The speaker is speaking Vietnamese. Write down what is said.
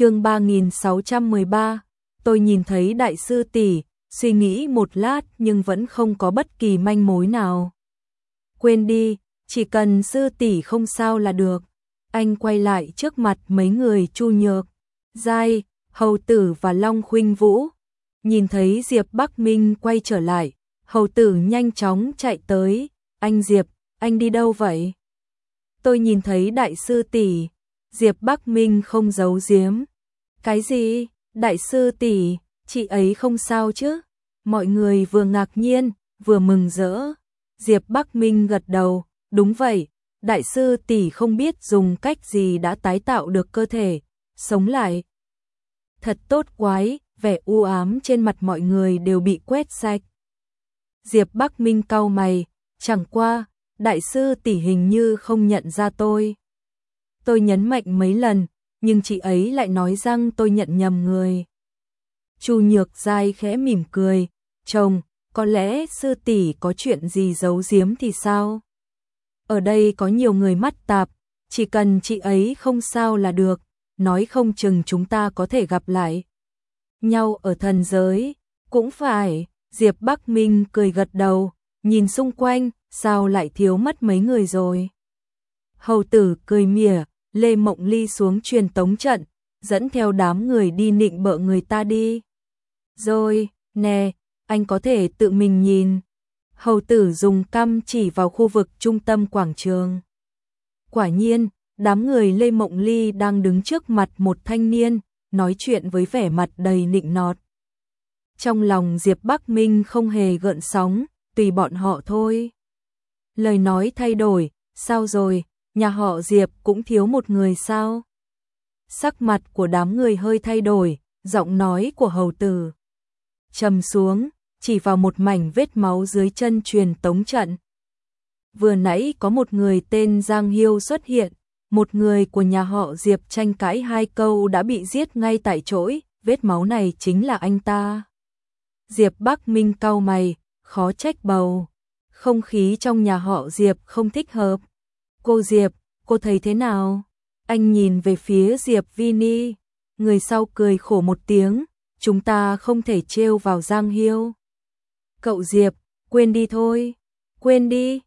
chương 3613, tôi nhìn thấy đại sư tỷ, suy nghĩ một lát nhưng vẫn không có bất kỳ manh mối nào. Quên đi, chỉ cần sư tỷ không sao là được. Anh quay lại trước mặt mấy người Chu Nhược, Giai, Hầu Tử và Long Khuynh Vũ. Nhìn thấy Diệp Bắc Minh quay trở lại, Hầu Tử nhanh chóng chạy tới, "Anh Diệp, anh đi đâu vậy?" Tôi nhìn thấy đại sư tỷ, Diệp Bắc Minh không giấu giếm. "Cái gì? Đại sư tỷ, chị ấy không sao chứ?" Mọi người vừa ngạc nhiên, vừa mừng rỡ. Diệp Bắc Minh gật đầu, "Đúng vậy, đại sư tỷ không biết dùng cách gì đã tái tạo được cơ thể, sống lại." Thật tốt quái, vẻ u ám trên mặt mọi người đều bị quét sạch. Diệp Bắc Minh cau mày, chẳng qua, đại sư tỷ hình như không nhận ra tôi. Tôi nhấn mạnh mấy lần, nhưng chị ấy lại nói rằng tôi nhận nhầm người. Chu Nhược Giai khẽ mỉm cười, chồng, có lẽ sư tỷ có chuyện gì giấu giếm thì sao? Ở đây có nhiều người mắt tạp, chỉ cần chị ấy không sao là được, nói không chừng chúng ta có thể gặp lại. Nhau ở thần giới, cũng phải, Diệp Bắc Minh cười gật đầu, nhìn xung quanh, sao lại thiếu mất mấy người rồi. Hầu tử cười mỉa, Lê Mộng Ly xuống truyền tống trận, dẫn theo đám người đi nịnh bợ người ta đi. Rồi, nè, anh có thể tự mình nhìn. Hầu tử dùng căm chỉ vào khu vực trung tâm quảng trường. Quả nhiên, đám người Lê Mộng Ly đang đứng trước mặt một thanh niên, nói chuyện với vẻ mặt đầy nịnh nọt. Trong lòng Diệp Bắc Minh không hề gợn sóng, tùy bọn họ thôi. Lời nói thay đổi, sao rồi, nhà họ Diệp cũng thiếu một người sao? Sắc mặt của đám người hơi thay đổi, giọng nói của hầu tử trầm xuống, chỉ vào một mảnh vết máu dưới chân truyền tống trận. Vừa nãy có một người tên Giang Hiêu xuất hiện, một người của nhà họ Diệp tranh cãi hai câu đã bị giết ngay tại chỗ, vết máu này chính là anh ta. Diệp Bắc Minh cau mày, khó trách bầu. Không khí trong nhà họ Diệp không thích hợp. Cô Diệp, cô thấy thế nào? Anh nhìn về phía Diệp Vini, người sau cười khổ một tiếng, chúng ta không thể trêu vào Giang Hiêu. Cậu Diệp, quên đi thôi, quên đi,